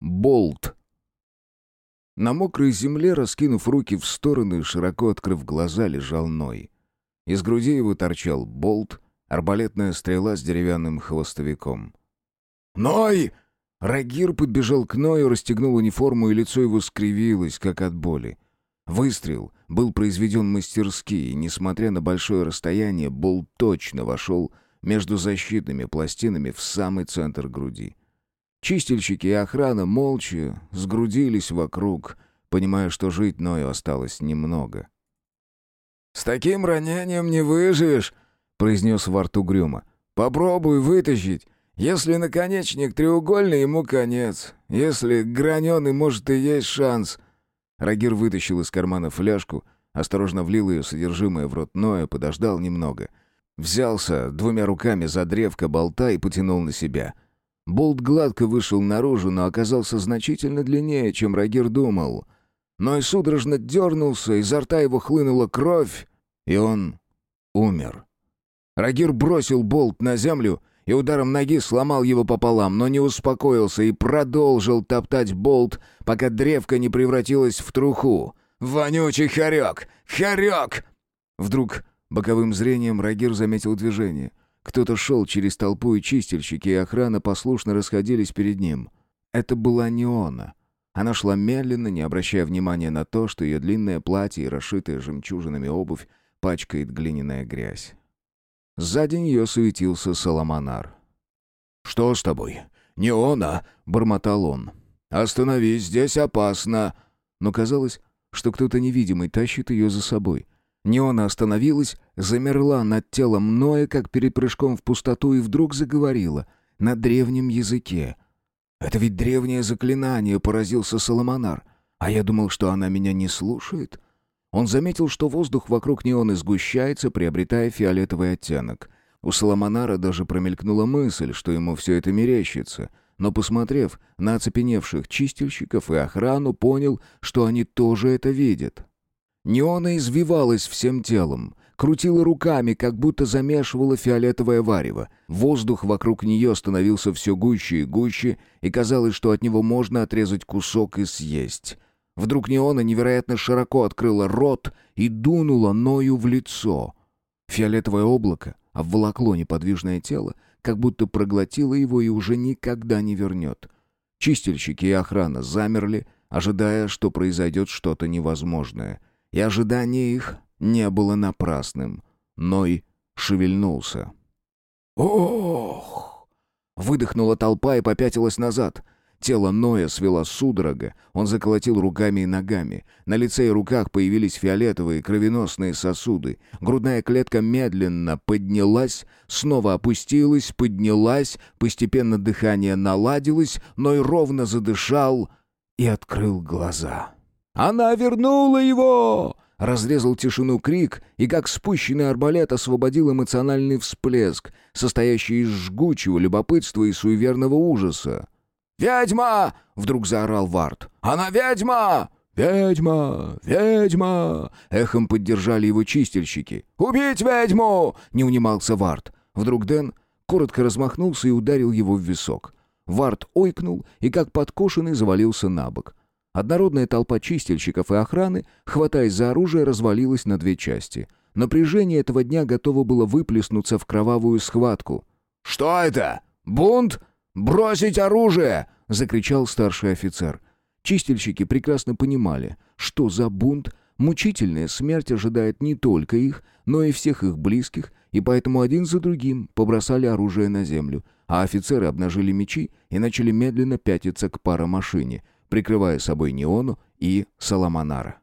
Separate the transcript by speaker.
Speaker 1: Болт. На мокрой земле, раскинув руки в стороны и широко открыв глаза, лежал Ной. Из груди его торчал болт, арбалетная стрела с деревянным хвостовиком. «Ной!» Рагир подбежал к Ною, расстегнул униформу, и лицо его скривилось, как от боли. Выстрел был произведен мастерски, и, несмотря на большое расстояние, болт точно вошел между защитными пластинами в самый центр груди. Чистильщики и охрана молча сгрудились вокруг, понимая, что жить Ною осталось немного. «С таким ранением не выживешь», — произнес во рту Грюма. «Попробуй вытащить. Если наконечник треугольный, ему конец. Если граненый, может, и есть шанс». Рагир вытащил из кармана фляжку, осторожно влил ее содержимое в рот Ноя, подождал немного. Взялся двумя руками за древко болта и потянул на себя. Болт гладко вышел наружу, но оказался значительно длиннее, чем Рагир думал. Ной судорожно дернулся, изо рта его хлынула кровь, и он умер. Рагир бросил болт на землю и ударом ноги сломал его пополам, но не успокоился и продолжил топтать болт, пока древко не превратилось в труху. «Вонючий хорек! Хорек!» Вдруг боковым зрением Рагир заметил движение. Кто-то шел через толпу, и чистильщики и охрана послушно расходились перед ним. Это была Неона. Она шла медленно, не обращая внимания на то, что ее длинное платье и расшитая жемчужинами обувь пачкает глиняная грязь. Сзади нее суетился Соломонар. «Что с тобой? Не он, а?» — бормотал он. «Остановись, здесь опасно!» Но казалось, что кто-то невидимый тащит ее за собой. Неона остановилась, замерла над телом Ноя, как перед прыжком в пустоту, и вдруг заговорила на древнем языке. «Это ведь древнее заклинание», — поразился Соломонар. «А я думал, что она меня не слушает». Он заметил, что воздух вокруг неона сгущается, приобретая фиолетовый оттенок. У Соломонара даже промелькнула мысль, что ему все это мерещится, но, посмотрев на оцепеневших чистильщиков и охрану, понял, что они тоже это видят. Неона извивалась всем телом, крутила руками, как будто замешивала фиолетовое варево. Воздух вокруг нее становился все гуще и гуще, и казалось, что от него можно отрезать кусок и съесть. Вдруг Неона невероятно широко открыла рот и дунула Ною в лицо. Фиолетовое облако обволокло неподвижное тело, как будто проглотило его и уже никогда не вернет. Чистильщики и охрана замерли, ожидая, что произойдет что-то невозможное. И ожидание их не было напрасным. Ной шевельнулся. «Ох!» Выдохнула толпа и попятилась назад — Тело Ноя свело судорога, он заколотил руками и ногами. На лице и руках появились фиолетовые кровеносные сосуды. Грудная клетка медленно поднялась, снова опустилась, поднялась, постепенно дыхание наладилось, Ной ровно задышал и открыл глаза. «Она вернула его!» Разрезал тишину крик, и как спущенный арбалет освободил эмоциональный всплеск, состоящий из жгучего любопытства и суеверного ужаса. «Ведьма!» — вдруг заорал Вард. «Она ведьма!» «Ведьма! Ведьма!» — эхом поддержали его чистильщики. «Убить ведьму!» — не унимался Вард. Вдруг Дэн коротко размахнулся и ударил его в висок. Вард ойкнул и, как подкошенный, завалился на бок. Однородная толпа чистильщиков и охраны, хватаясь за оружие, развалилась на две части. Напряжение этого дня готово было выплеснуться в кровавую схватку. «Что это? Бунт?» «Бросить оружие!» — закричал старший офицер. Чистильщики прекрасно понимали, что за бунт мучительная смерть ожидает не только их, но и всех их близких, и поэтому один за другим побросали оружие на землю, а офицеры обнажили мечи и начали медленно пятиться к паромашине, прикрывая собой Неону и Соломонара.